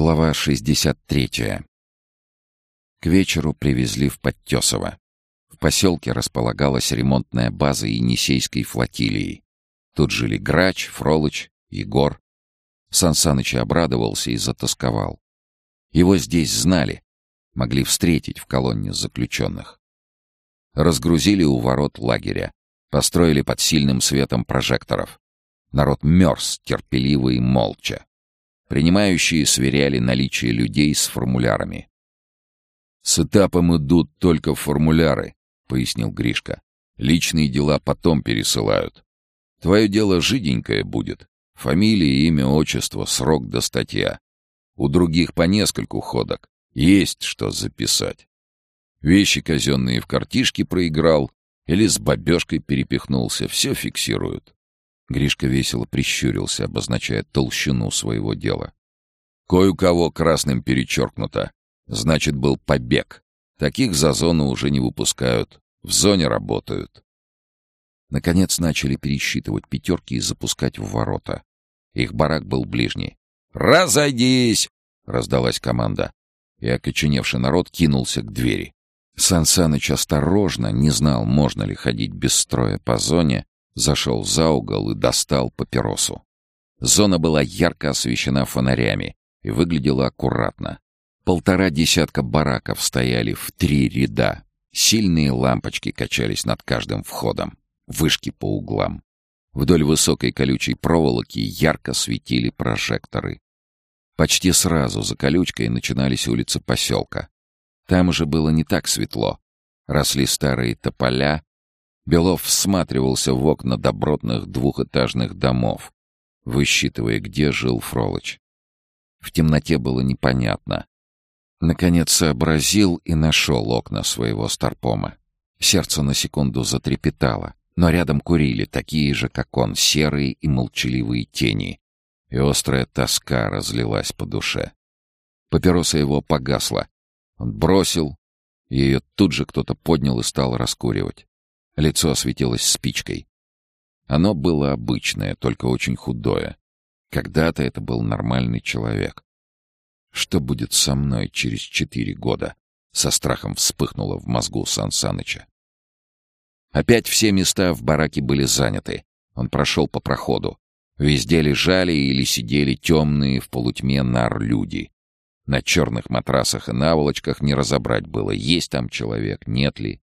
Глава 63. К вечеру привезли в Подтесово. В поселке располагалась ремонтная база Енисейской флотилии. Тут жили Грач, Фролыч, Егор. Сан Саныч обрадовался и затасковал. Его здесь знали, могли встретить в колонне заключенных. Разгрузили у ворот лагеря, построили под сильным светом прожекторов. Народ мерз, терпеливо и молча. Принимающие сверяли наличие людей с формулярами. «С этапом идут только формуляры», — пояснил Гришка. «Личные дела потом пересылают. Твое дело жиденькое будет. Фамилия, имя, отчество, срок до статья. У других по нескольку ходок. Есть что записать. Вещи казенные в картишке проиграл или с бабешкой перепихнулся. Все фиксируют. Гришка весело прищурился, обозначая толщину своего дела. Кое у кого красным перечеркнуто. Значит, был побег. Таких за зону уже не выпускают. В зоне работают. Наконец начали пересчитывать пятерки и запускать в ворота. Их барак был ближний. «Разойдись!» — раздалась команда. И окоченевший народ кинулся к двери. Сан Саныч осторожно, не знал, можно ли ходить без строя по зоне, зашел за угол и достал папиросу. Зона была ярко освещена фонарями и выглядела аккуратно. Полтора десятка бараков стояли в три ряда. Сильные лампочки качались над каждым входом, вышки по углам. Вдоль высокой колючей проволоки ярко светили прожекторы. Почти сразу за колючкой начинались улицы поселка. Там уже было не так светло. Росли старые тополя, Белов всматривался в окна добротных двухэтажных домов, высчитывая, где жил Фролыч. В темноте было непонятно. Наконец сообразил и нашел окна своего старпома. Сердце на секунду затрепетало, но рядом курили такие же, как он, серые и молчаливые тени. И острая тоска разлилась по душе. Папироса его погасла. Он бросил, ее тут же кто-то поднял и стал раскуривать. Лицо осветилось спичкой. Оно было обычное, только очень худое. Когда-то это был нормальный человек. Что будет со мной через четыре года? Со страхом вспыхнуло в мозгу Сан Саныча. Опять все места в бараке были заняты. Он прошел по проходу. Везде лежали или сидели темные в полутьме нар люди. На черных матрасах и наволочках не разобрать было, есть там человек, нет ли.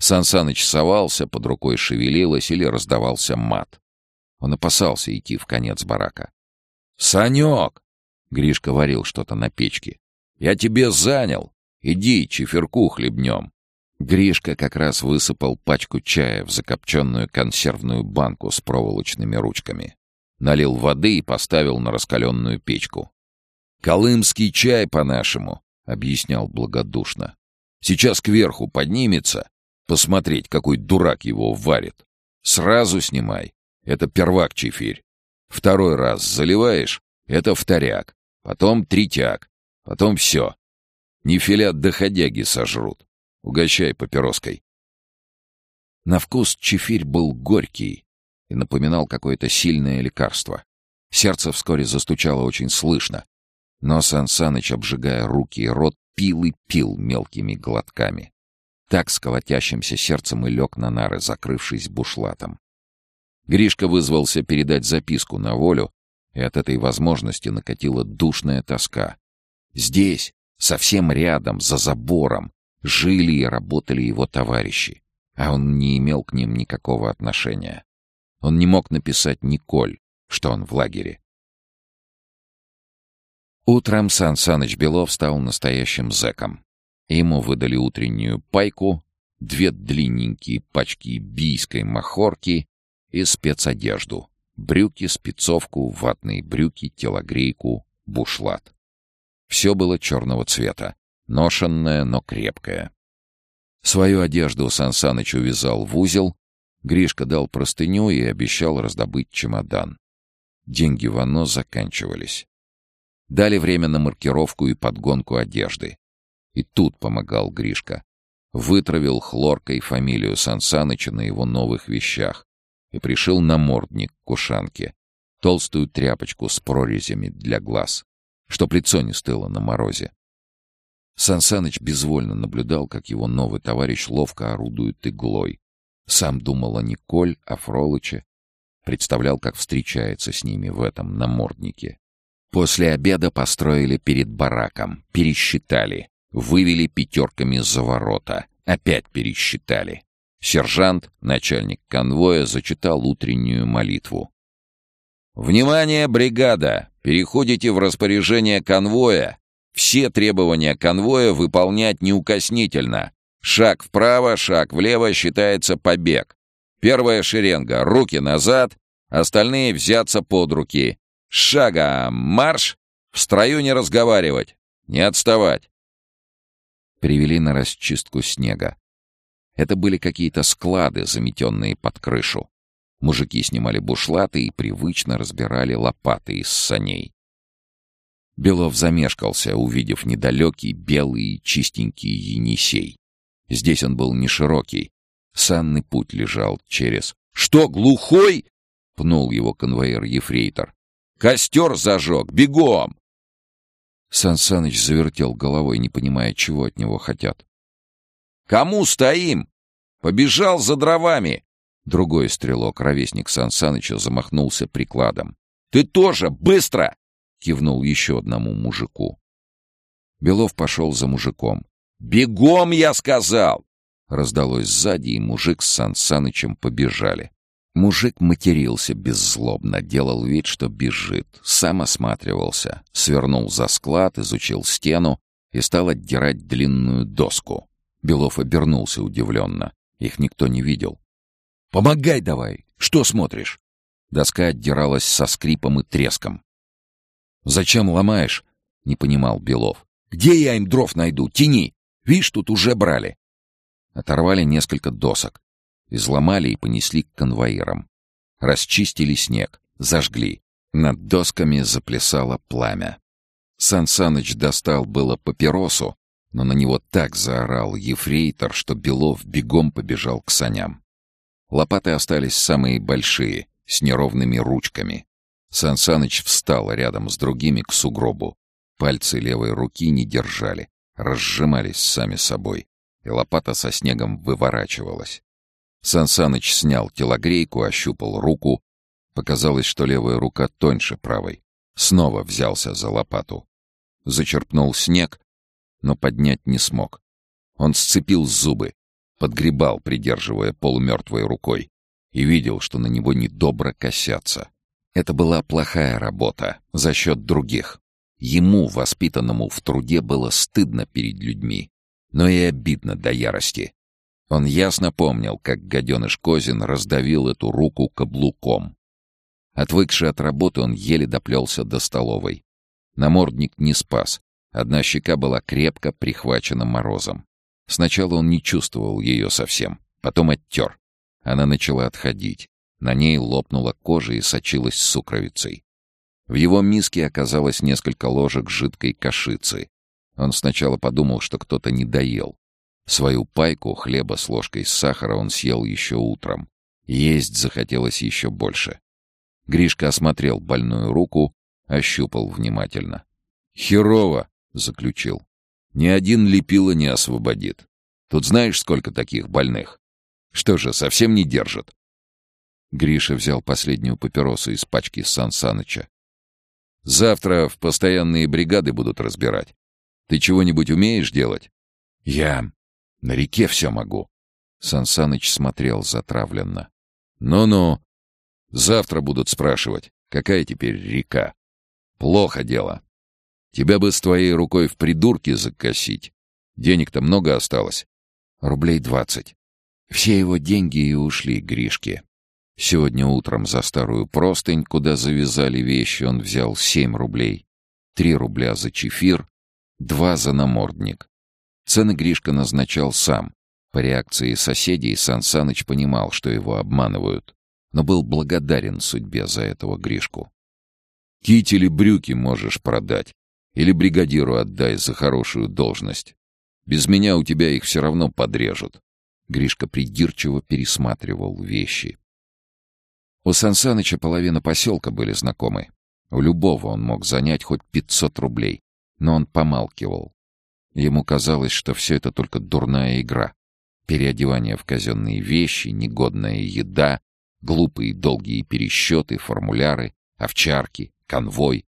Сансаныч совался, под рукой шевелилось или раздавался мат. Он опасался идти в конец барака. «Санек!» — Гришка варил что-то на печке. «Я тебе занял! Иди, чеферку хлебнем!» Гришка как раз высыпал пачку чая в закопченную консервную банку с проволочными ручками. Налил воды и поставил на раскаленную печку. «Колымский чай по-нашему», — объяснял благодушно. «Сейчас кверху поднимется, Посмотреть, какой дурак его варит. Сразу снимай. Это первак чефирь. Второй раз заливаешь — это вторяк. Потом третяк. Потом все. Не филят доходяги сожрут. Угощай папироской. На вкус чефирь был горький и напоминал какое-то сильное лекарство. Сердце вскоре застучало очень слышно, но Сан Саныч, обжигая руки и рот, пил и пил мелкими глотками. Так с сердцем и лег на нары, закрывшись бушлатом. Гришка вызвался передать записку на волю, и от этой возможности накатила душная тоска. Здесь, совсем рядом, за забором, жили и работали его товарищи, а он не имел к ним никакого отношения. Он не мог написать Николь, что он в лагере. Утром Сан Саныч Белов стал настоящим зэком. Ему выдали утреннюю пайку, две длинненькие пачки бийской махорки и спецодежду. Брюки, спецовку, ватные брюки, телогрейку, бушлат. Все было черного цвета, ношенное, но крепкое. Свою одежду Сансаныч увязал в узел, Гришка дал простыню и обещал раздобыть чемодан. Деньги в оно заканчивались. Дали время на маркировку и подгонку одежды. И тут помогал Гришка. Вытравил хлоркой фамилию Сансаныча на его новых вещах и пришил намордник к ушанке, толстую тряпочку с прорезями для глаз. чтоб лицо не стыло на морозе. Сансаныч безвольно наблюдал, как его новый товарищ ловко орудует иглой. Сам думал о Николь, о Фролыче. Представлял, как встречается с ними в этом наморднике. После обеда построили перед бараком, пересчитали, вывели пятерками за ворота, опять пересчитали. Сержант, начальник конвоя, зачитал утреннюю молитву. «Внимание, бригада! Переходите в распоряжение конвоя. Все требования конвоя выполнять неукоснительно. Шаг вправо, шаг влево считается побег. Первая шеренга — руки назад, остальные взяться под руки. Шага марш! В строю не разговаривать, не отставать. Привели на расчистку снега. Это были какие-то склады, заметенные под крышу. Мужики снимали бушлаты и привычно разбирали лопаты из саней. Белов замешкался, увидев недалекий, белый чистенький Енисей. Здесь он был не широкий. Санный путь лежал через... «Что, глухой?» — пнул его конвоир-ефрейтор. «Костер зажег! Бегом!» Сан завертел головой, не понимая, чего от него хотят. «Кому стоим? Побежал за дровами!» Другой стрелок, ровесник Сан замахнулся прикладом. «Ты тоже! Быстро!» — кивнул еще одному мужику. Белов пошел за мужиком. «Бегом, я сказал!» Раздалось сзади, и мужик с Сан побежали. Мужик матерился беззлобно, делал вид, что бежит, сам осматривался, свернул за склад, изучил стену и стал отдирать длинную доску. Белов обернулся удивленно. Их никто не видел. «Помогай давай! Что смотришь?» Доска отдиралась со скрипом и треском. «Зачем ломаешь?» — не понимал Белов. «Где я им дров найду? Тяни! Видишь, тут уже брали!» Оторвали несколько досок. Изломали и понесли к конвоирам. Расчистили снег, зажгли. Над досками заплясало пламя. Сан Саныч достал было папиросу, но на него так заорал ефрейтор, что Белов бегом побежал к саням. Лопаты остались самые большие, с неровными ручками. Сан Саныч встал рядом с другими к сугробу. Пальцы левой руки не держали, разжимались сами собой, и лопата со снегом выворачивалась. Сан Саныч снял телогрейку, ощупал руку. Показалось, что левая рука тоньше правой. Снова взялся за лопату. Зачерпнул снег, но поднять не смог. Он сцепил зубы, подгребал, придерживая полумертвой рукой, и видел, что на него недобро косятся. Это была плохая работа за счет других. Ему, воспитанному в труде, было стыдно перед людьми, но и обидно до ярости. Он ясно помнил, как гаденыш Козин раздавил эту руку каблуком. Отвыкший от работы, он еле доплелся до столовой. Намордник не спас. Одна щека была крепко прихвачена морозом. Сначала он не чувствовал ее совсем, потом оттер. Она начала отходить. На ней лопнула кожа и сочилась сукровицей. В его миске оказалось несколько ложек жидкой кашицы. Он сначала подумал, что кто-то не доел. Свою пайку хлеба с ложкой сахара он съел еще утром. Есть захотелось еще больше. Гришка осмотрел больную руку, ощупал внимательно. «Херово!» — заключил. Ни один лепила не освободит. Тут знаешь, сколько таких больных? Что же, совсем не держат?» Гриша взял последнюю папиросу из пачки Сан Саныча. «Завтра в постоянные бригады будут разбирать. Ты чего-нибудь умеешь делать?» «Я на реке все могу». Сан Саныч смотрел затравленно. «Ну-ну, завтра будут спрашивать, какая теперь река. Плохо дело. Тебя бы с твоей рукой в придурке закосить. Денег-то много осталось. Рублей двадцать. Все его деньги и ушли Гришке. Сегодня утром за старую простынь, куда завязали вещи, он взял семь рублей. Три рубля за чефир, два за намордник. Цены Гришка назначал сам. По реакции соседей Сан Саныч понимал, что его обманывают, но был благодарен судьбе за этого Гришку. «Китель брюки можешь продать, или бригадиру отдай за хорошую должность. Без меня у тебя их все равно подрежут». Гришка придирчиво пересматривал вещи. У Сансаныча половина поселка были знакомы. У любого он мог занять хоть 500 рублей, но он помалкивал. Ему казалось, что все это только дурная игра. Переодевание в казенные вещи, негодная еда, глупые долгие пересчеты, формуляры, овчарки, конвой.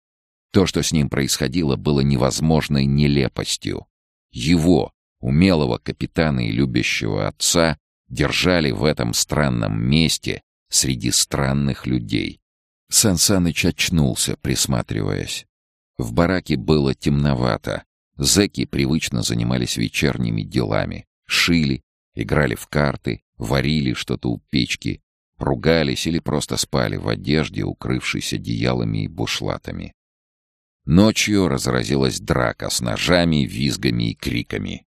То, что с ним происходило, было невозможной нелепостью. Его, умелого капитана и любящего отца, держали в этом странном месте среди странных людей. Сансаныч очнулся, присматриваясь. В бараке было темновато. Зэки привычно занимались вечерними делами. Шили, играли в карты, варили что-то у печки, ругались или просто спали в одежде, укрывшись одеялами и бушлатами. Ночью разразилась драка с ножами, визгами и криками.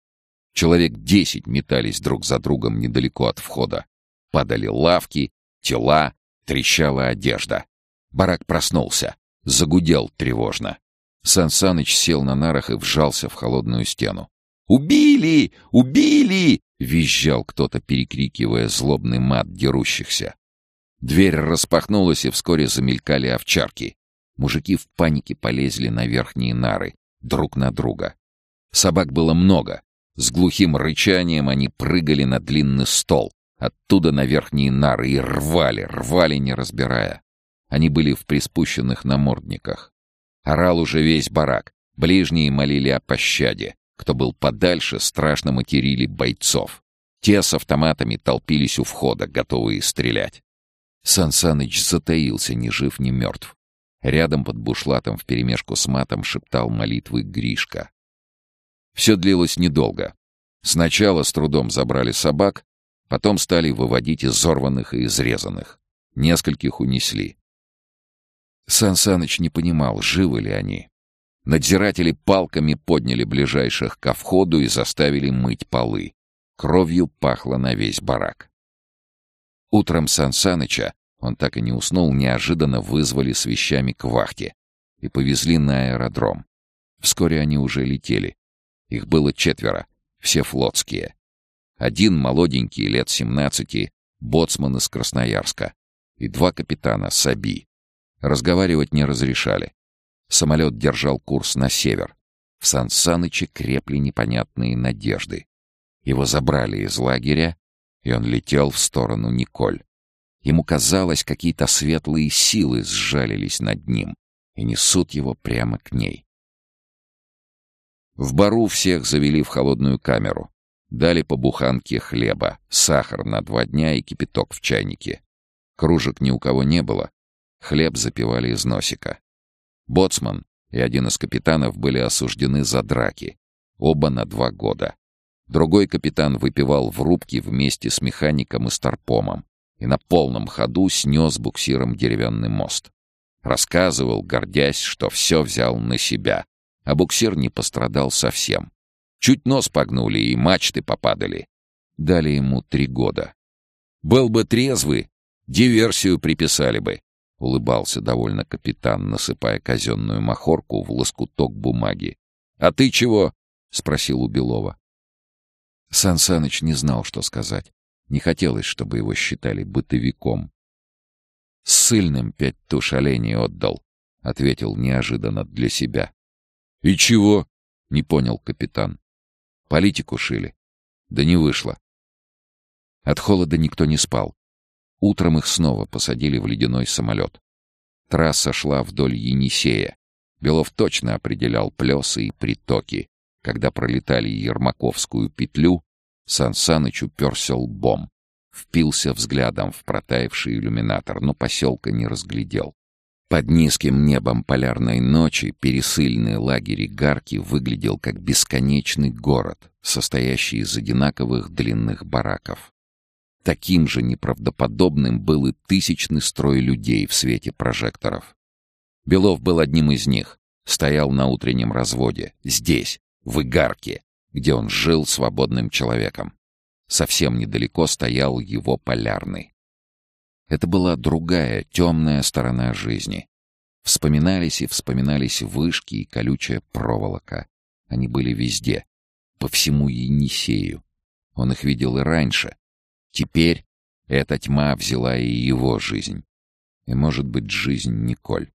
Человек десять метались друг за другом недалеко от входа. Падали лавки, тела, трещала одежда. Барак проснулся, загудел тревожно. Сансаныч сел на нарах и вжался в холодную стену. «Убили! Убили!» — визжал кто-то, перекрикивая злобный мат дерущихся. Дверь распахнулась, и вскоре замелькали овчарки. Мужики в панике полезли на верхние нары, друг на друга. Собак было много. С глухим рычанием они прыгали на длинный стол, оттуда на верхние нары и рвали, рвали, не разбирая. Они были в приспущенных намордниках. Орал уже весь барак. Ближние молили о пощаде. Кто был подальше, страшно материли бойцов. Те с автоматами толпились у входа, готовые стрелять. Сансаныч затаился, ни жив, ни мертв. Рядом под бушлатом вперемешку с матом шептал молитвы Гришка. Все длилось недолго. Сначала с трудом забрали собак, потом стали выводить изорванных и изрезанных. Нескольких унесли. Сан Саныч не понимал, живы ли они. Надзиратели палками подняли ближайших ко входу и заставили мыть полы. Кровью пахло на весь барак. Утром Сан Саныча, он так и не уснул, неожиданно вызвали с вещами к вахте и повезли на аэродром. Вскоре они уже летели. Их было четверо, все флотские. Один молоденький, лет семнадцати, боцман из Красноярска, и два капитана Саби. Разговаривать не разрешали. Самолет держал курс на север. В Сан-Саныче крепли непонятные надежды. Его забрали из лагеря, и он летел в сторону Николь. Ему казалось, какие-то светлые силы сжалились над ним и несут его прямо к ней. В бару всех завели в холодную камеру. Дали по буханке хлеба, сахар на два дня и кипяток в чайнике. Кружек ни у кого не было, Хлеб запивали из носика. Боцман и один из капитанов были осуждены за драки. Оба на два года. Другой капитан выпивал в рубке вместе с механиком и старпомом и на полном ходу снес буксиром деревянный мост. Рассказывал, гордясь, что все взял на себя, а буксир не пострадал совсем. Чуть нос погнули и мачты попадали. Дали ему три года. Был бы трезвый, диверсию приписали бы. Улыбался довольно капитан, насыпая казенную махорку в лоскуток бумаги. «А ты чего?» — спросил у Белова. Сан Саныч не знал, что сказать. Не хотелось, чтобы его считали бытовиком. «Ссыльным пять туш оленей отдал», — ответил неожиданно для себя. «И чего?» — не понял капитан. «Политику шили. Да не вышло». От холода никто не спал. Утром их снова посадили в ледяной самолет. Трасса шла вдоль Енисея. Белов точно определял плесы и притоки. Когда пролетали Ермаковскую петлю, Сан Саныч уперся лбом. Впился взглядом в протаявший иллюминатор, но поселка не разглядел. Под низким небом полярной ночи пересыльный лагерь Игарки выглядел как бесконечный город, состоящий из одинаковых длинных бараков. Таким же неправдоподобным был и тысячный строй людей в свете прожекторов. Белов был одним из них, стоял на утреннем разводе, здесь, в Игарке, где он жил свободным человеком. Совсем недалеко стоял его полярный. Это была другая, темная сторона жизни. Вспоминались и вспоминались вышки и колючая проволока. Они были везде, по всему Енисею. Он их видел и раньше, Теперь эта тьма взяла и его жизнь. И, может быть, жизнь Николь.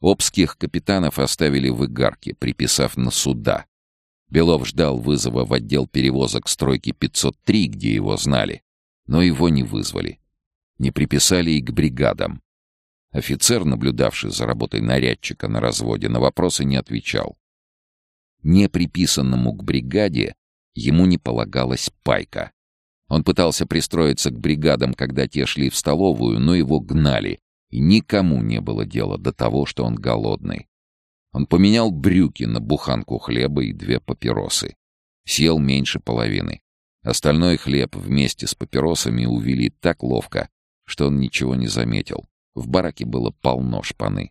Обских капитанов оставили в Игарке, приписав на суда. Белов ждал вызова в отдел перевозок стройки 503, где его знали, но его не вызвали. Не приписали и к бригадам. Офицер, наблюдавший за работой нарядчика на разводе, на вопросы не отвечал. Не приписанному к бригаде ему не полагалась пайка. Он пытался пристроиться к бригадам, когда те шли в столовую, но его гнали, и никому не было дела до того, что он голодный. Он поменял брюки на буханку хлеба и две папиросы. Съел меньше половины. Остальной хлеб вместе с папиросами увели так ловко, что он ничего не заметил. В бараке было полно шпаны.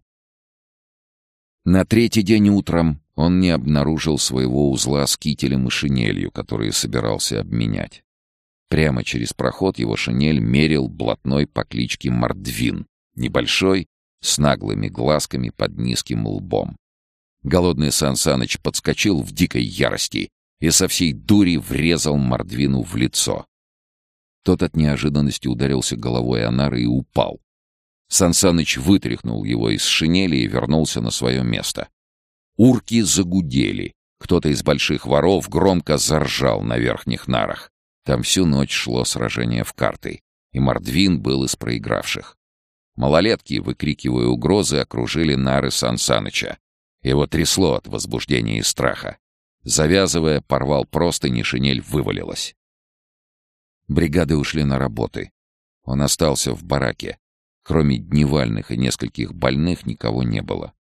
На третий день утром он не обнаружил своего узла с кителем и шинелью, которые собирался обменять. Прямо через проход его шинель мерил блатной по кличке Мордвин, небольшой, с наглыми глазками под низким лбом. Голодный Сан подскочил в дикой ярости и со всей дури врезал Мордвину в лицо. Тот от неожиданности ударился головой о нары и упал. Сансаныч вытряхнул его из шинели и вернулся на свое место. Урки загудели. Кто-то из больших воров громко заржал на верхних нарах. Там всю ночь шло сражение в карты, и Мордвин был из проигравших. Малолетки, выкрикивая угрозы, окружили нары Сансаныча. Его трясло от возбуждения и страха. Завязывая, порвал простыни, шинель вывалилась. Бригады ушли на работы. Он остался в бараке. Кроме дневальных и нескольких больных никого не было.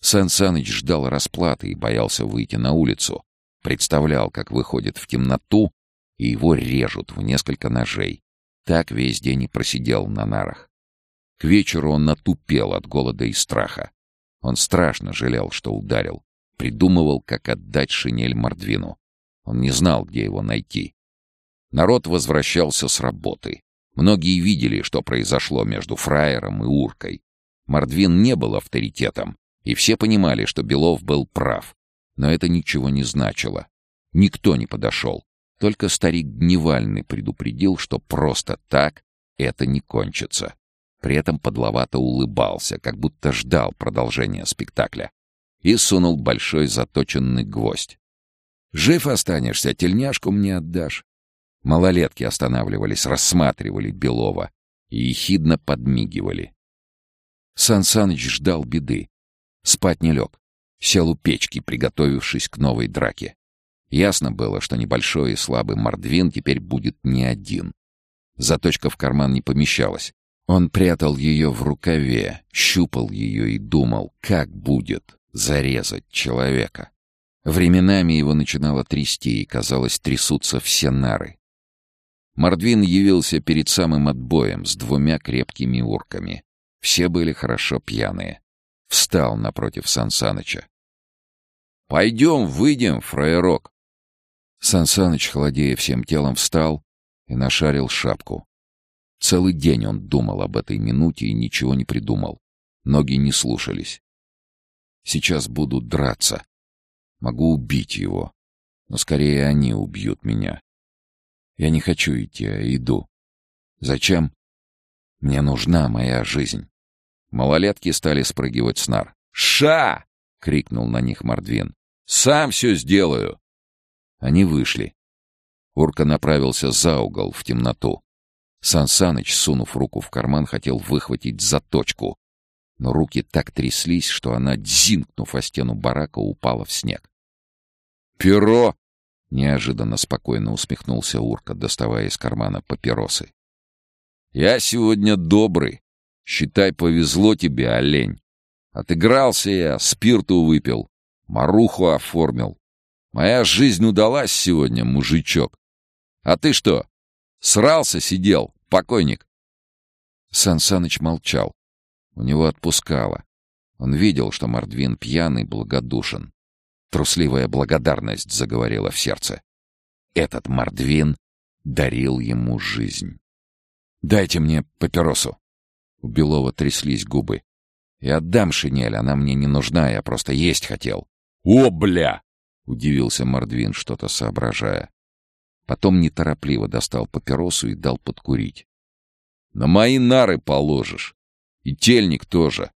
Сан Саныч ждал расплаты и боялся выйти на улицу. Представлял, как выходит в темноту и его режут в несколько ножей. Так весь день и просидел на нарах. К вечеру он натупел от голода и страха. Он страшно жалел, что ударил. Придумывал, как отдать шинель Мордвину. Он не знал, где его найти. Народ возвращался с работы. Многие видели, что произошло между фраером и уркой. Мордвин не был авторитетом, и все понимали, что Белов был прав. Но это ничего не значило. Никто не подошел. Только старик Дневальный предупредил, что просто так это не кончится. При этом подловато улыбался, как будто ждал продолжения спектакля. И сунул большой заточенный гвоздь. «Жив останешься, тельняшку мне отдашь». Малолетки останавливались, рассматривали Белова и ехидно подмигивали. Сан Саныч ждал беды. Спать не лег. Сел у печки, приготовившись к новой драке. Ясно было, что небольшой и слабый Мордвин теперь будет не один. Заточка в карман не помещалась. Он прятал ее в рукаве, щупал ее и думал, как будет зарезать человека. Временами его начинало трясти, и, казалось, трясутся все нары. Мордвин явился перед самым отбоем с двумя крепкими урками. Все были хорошо пьяные. Встал напротив Сансаныча. «Пойдем, выйдем, фраерок!» Сансаныч, холодея всем телом, встал и нашарил шапку. Целый день он думал об этой минуте и ничего не придумал. Ноги не слушались. Сейчас буду драться. Могу убить его. Но скорее они убьют меня. Я не хочу идти, а иду. Зачем? Мне нужна моя жизнь. Малолетки стали спрыгивать с нар. «Ша!» — крикнул на них Мордвин. «Сам все сделаю!» Они вышли. Урка направился за угол в темноту. Сан Саныч, сунув руку в карман, хотел выхватить заточку. Но руки так тряслись, что она, дзинкнув о стену барака, упала в снег. «Перо!» — неожиданно спокойно усмехнулся Урка, доставая из кармана папиросы. «Я сегодня добрый. Считай, повезло тебе, олень. Отыгрался я, спирту выпил, маруху оформил. Моя жизнь удалась сегодня, мужичок. А ты что, срался сидел, покойник?» Сан Саныч молчал. У него отпускало. Он видел, что Мордвин пьяный, благодушен. Трусливая благодарность заговорила в сердце. Этот Мордвин дарил ему жизнь. «Дайте мне папиросу». У Белова тряслись губы. «Я отдам шинель, она мне не нужна, я просто есть хотел». «О, бля!» — удивился Мордвин, что-то соображая. Потом неторопливо достал папиросу и дал подкурить. «На мои нары положишь. И тельник тоже.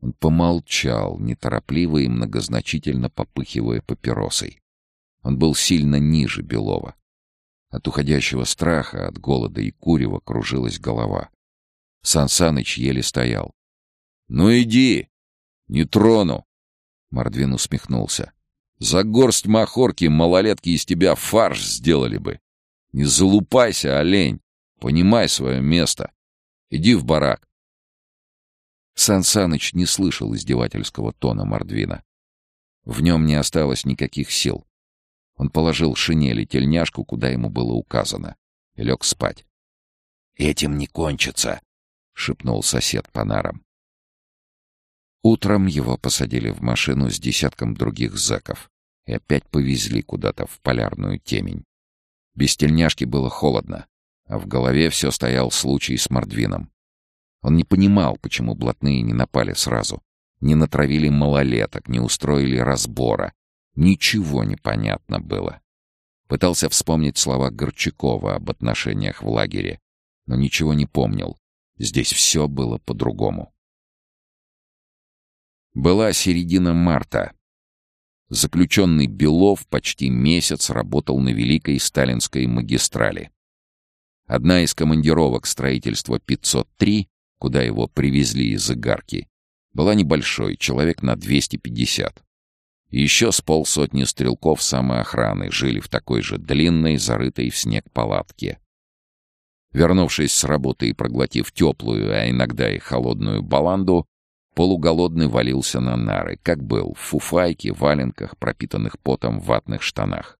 Он помолчал, неторопливо и многозначительно попыхивая папиросой. Он был сильно ниже Белова. От уходящего страха, от голода и курева кружилась голова. Сансаныч еле стоял. «Ну иди! Не трону!» Мордвин усмехнулся. «За горсть махорки малолетки из тебя фарш сделали бы! Не залупайся, олень! Понимай свое место! Иди в барак!» Сан Саныч не слышал издевательского тона Мордвина. В нем не осталось никаких сил. Он положил шинели тельняшку, куда ему было указано, и лег спать. «Этим не кончится», — шепнул сосед по нарам. Утром его посадили в машину с десятком других зэков и опять повезли куда-то в полярную темень. Без тельняшки было холодно, а в голове все стоял случай с Мордвином. Он не понимал, почему блатные не напали сразу, не натравили малолеток, не устроили разбора. Ничего не понятно было. Пытался вспомнить слова Горчакова об отношениях в лагере, но ничего не помнил. Здесь все было по-другому. Была середина марта. Заключенный Белов почти месяц работал на Великой Сталинской магистрали. Одна из командировок строительства 503 куда его привезли из Игарки, была небольшой, человек на 250. еще с полсотни стрелков самоохраны жили в такой же длинной, зарытой в снег палатке. Вернувшись с работы и проглотив теплую, а иногда и холодную баланду, полуголодный валился на нары, как был, в фуфайке, валенках, пропитанных потом ватных штанах.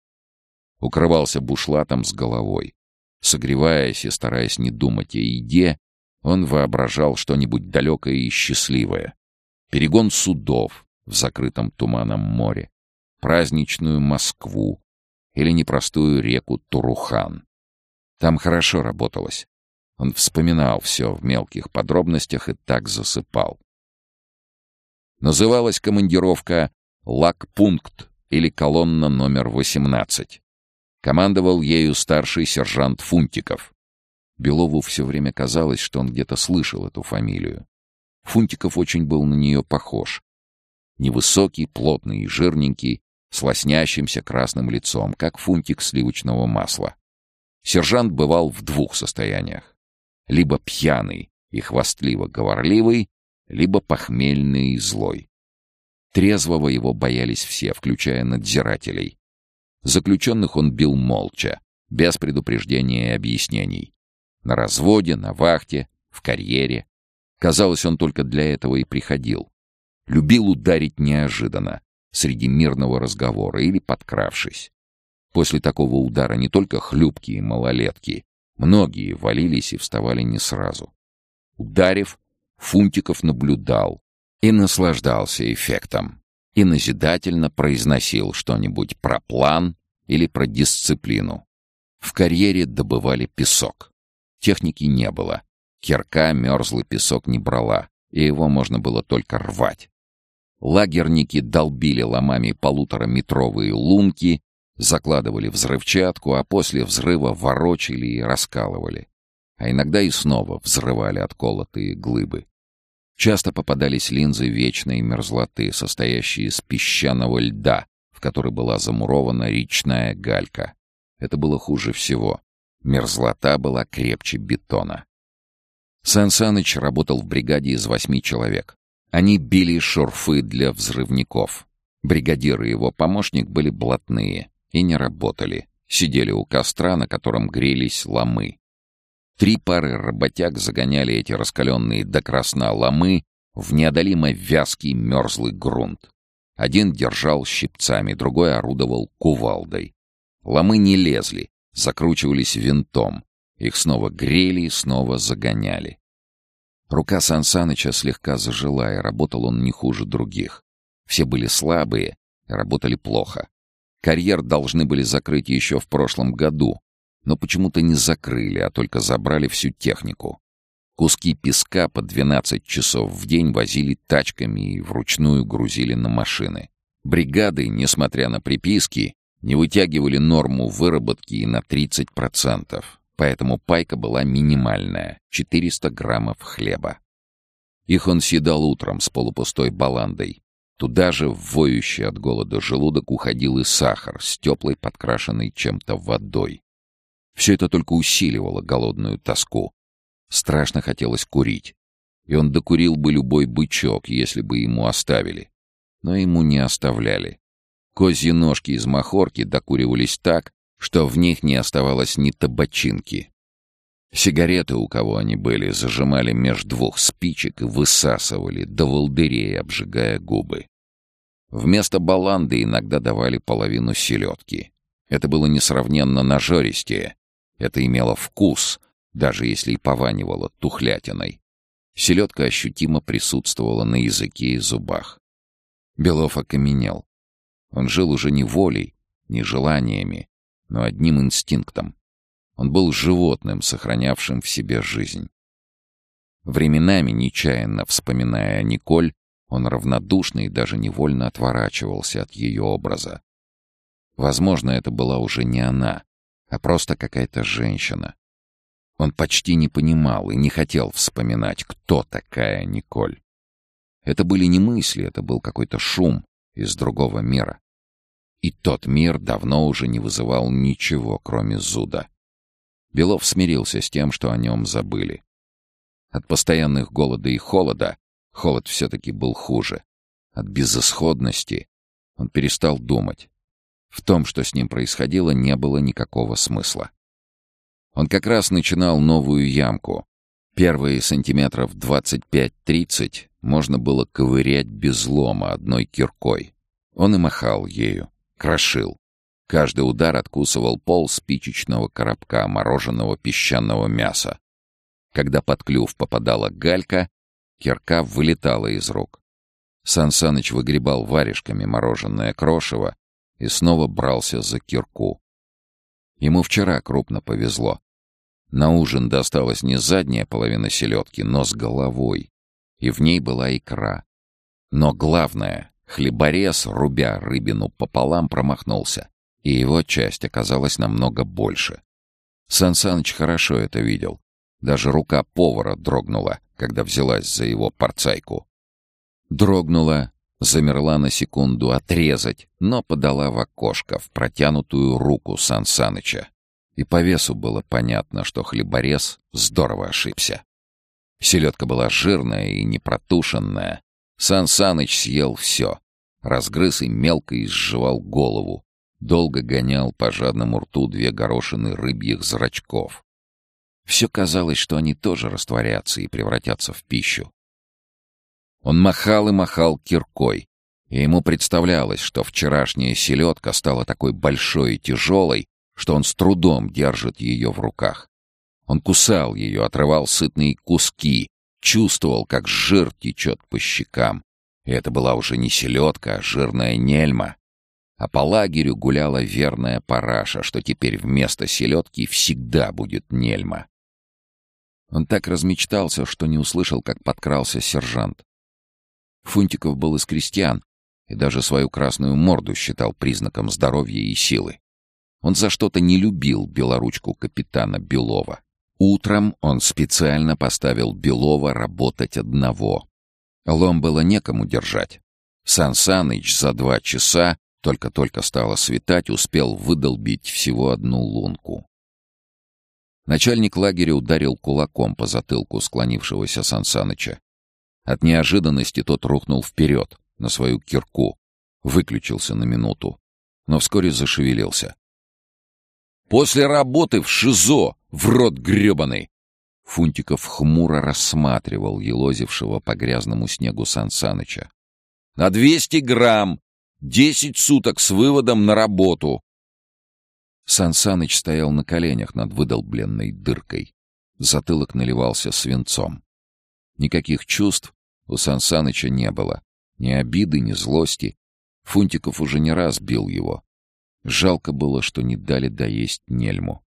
Укрывался бушлатом с головой. Согреваясь и стараясь не думать о еде, он воображал что-нибудь далекое и счастливое. Перегон судов в закрытом туманом море, праздничную Москву или непростую реку Турухан. Там хорошо работалось. Он вспоминал все в мелких подробностях и так засыпал. Называлась командировка «Лагпункт» или колонна номер 18. Командовал ею старший сержант Фунтиков. Белову все время казалось, что он где-то слышал эту фамилию. Фунтиков очень был на нее похож. Невысокий, плотный и жирненький, с лоснящимся красным лицом, как фунтик сливочного масла. Сержант бывал в двух состояниях. Либо пьяный и хвастливо-говорливый, либо похмельный и злой. Трезвого его боялись все, включая надзирателей. Заключенных он бил молча, без предупреждения и объяснений. На разводе, на вахте, в карьере. Казалось, он только для этого и приходил. Любил ударить неожиданно, среди мирного разговора или подкравшись. После такого удара не только хлюпки и малолетки, многие валились и вставали не сразу. Ударив, Фунтиков наблюдал и наслаждался эффектом, и назидательно произносил что-нибудь про план или про дисциплину. В карьере добывали песок. Техники не было. Кирка мерзлый песок не брала, и его можно было только рвать. Лагерники долбили ломами полутораметровые лунки, закладывали взрывчатку, а после взрыва ворочали и раскалывали. А иногда и снова взрывали отколотые глыбы. Часто попадались линзы вечной мерзлоты, состоящие из песчаного льда, в который была замурована речная галька. Это было хуже всего. Мерзлота была крепче бетона. Сан Саныч работал в бригаде из восьми человек. Они били шурфы для взрывников. Бригадир и его помощник были блатные и не работали. Сидели у костра, на котором грелись ломы. Три пары работяг загоняли эти раскаленные до красна ломы в неодолимо вязкий мерзлый грунт. Один держал щипцами, другой орудовал кувалдой. Ломы не лезли, закручивались винтом. Их снова грели и снова загоняли. Рука Сансаныча слегка зажила, и работал он не хуже других. Все были слабые и работали плохо. Карьер должны были закрыть еще в прошлом году, но почему-то не закрыли, а только забрали всю технику. Куски песка по 12 часов в день возили тачками и вручную грузили на машины. Бригады, несмотря на приписки, не вытягивали норму выработки и на 30%, поэтому пайка была минимальная — 400 граммов хлеба. Их он съедал утром с полупустой баландой. Туда же, в воющий от голода желудок, уходил и сахар с теплой, подкрашенной чем-то водой. Все это только усиливало голодную тоску. Страшно хотелось курить. И он докурил бы любой бычок, если бы ему оставили. Но ему не оставляли. Козьи ножки из махорки докуривались так, что в них не оставалось ни табачинки. Сигареты, у кого они были, зажимали меж двух спичек и высасывали, до волдырей обжигая губы. Вместо баланды иногда давали половину селедки. Это было несравненно нажористее. Это имело вкус, даже если и пованивало тухлятиной. Селедка ощутимо присутствовала на языке и зубах. Белов окаменел. Он жил уже не волей, не желаниями, но одним инстинктом. Он был животным, сохранявшим в себе жизнь. Временами, нечаянно вспоминая Николь, он равнодушно и даже невольно отворачивался от ее образа. Возможно, это была уже не она, а просто какая-то женщина. Он почти не понимал и не хотел вспоминать, кто такая Николь. Это были не мысли, это был какой-то шум из другого мира. И тот мир давно уже не вызывал ничего, кроме зуда. Белов смирился с тем, что о нем забыли. От постоянных голода и холода холод все-таки был хуже. От безысходности он перестал думать. В том, что с ним происходило, не было никакого смысла. Он как раз начинал новую ямку. Первые сантиметров 25-30 можно было ковырять без лома одной киркой. Он и махал ею крошил. Каждый удар откусывал пол спичечного коробка мороженого песчаного мяса. Когда под клюв попадала галька, кирка вылетала из рук. Сансаныч выгребал варежками мороженое крошево и снова брался за кирку. Ему вчера крупно повезло. На ужин досталась не задняя половина селедки, но с головой, и в ней была икра. Но главное Хлеборез, рубя рыбину пополам, промахнулся, и его часть оказалась намного больше. Сан Саныч хорошо это видел. Даже рука повара дрогнула, когда взялась за его порцайку. Дрогнула, замерла на секунду отрезать, но подала в окошко, в протянутую руку Сан Саныча. И по весу было понятно, что хлеборез здорово ошибся. Селедка была жирная и непротушенная, Сан Саныч съел все. Разгрыз и мелко изживал голову. Долго гонял по жадному рту две горошины рыбьих зрачков. Все казалось, что они тоже растворятся и превратятся в пищу. Он махал и махал киркой, и ему представлялось, что вчерашняя селедка стала такой большой и тяжелой, что он с трудом держит ее в руках. Он кусал ее, отрывал сытные куски, Чувствовал, как жир течет по щекам. И это была уже не селедка, а жирная нельма. А по лагерю гуляла верная параша, что теперь вместо селедки всегда будет нельма. Он так размечтался, что не услышал, как подкрался сержант. Фунтиков был из крестьян и даже свою красную морду считал признаком здоровья и силы. Он за что-то не любил белоручку капитана Белова. Утром он специально поставил Белова работать одного. Лом было некому держать. Сан Саныч за два часа, только-только стало светать, успел выдолбить всего одну лунку. Начальник лагеря ударил кулаком по затылку склонившегося Сан Саныча. От неожиданности тот рухнул вперед, на свою кирку, выключился на минуту, но вскоре зашевелился. «После работы в ШИЗО!» В рот гребаный!» Фунтиков хмуро рассматривал елозившего по грязному снегу Сансаныча. «На двести грамм! Десять суток с выводом на работу!» Сансаныч стоял на коленях над выдолбленной дыркой. Затылок наливался свинцом. Никаких чувств у Сансаныча не было. Ни обиды, ни злости. Фунтиков уже не раз бил его. Жалко было, что не дали доесть Нельму.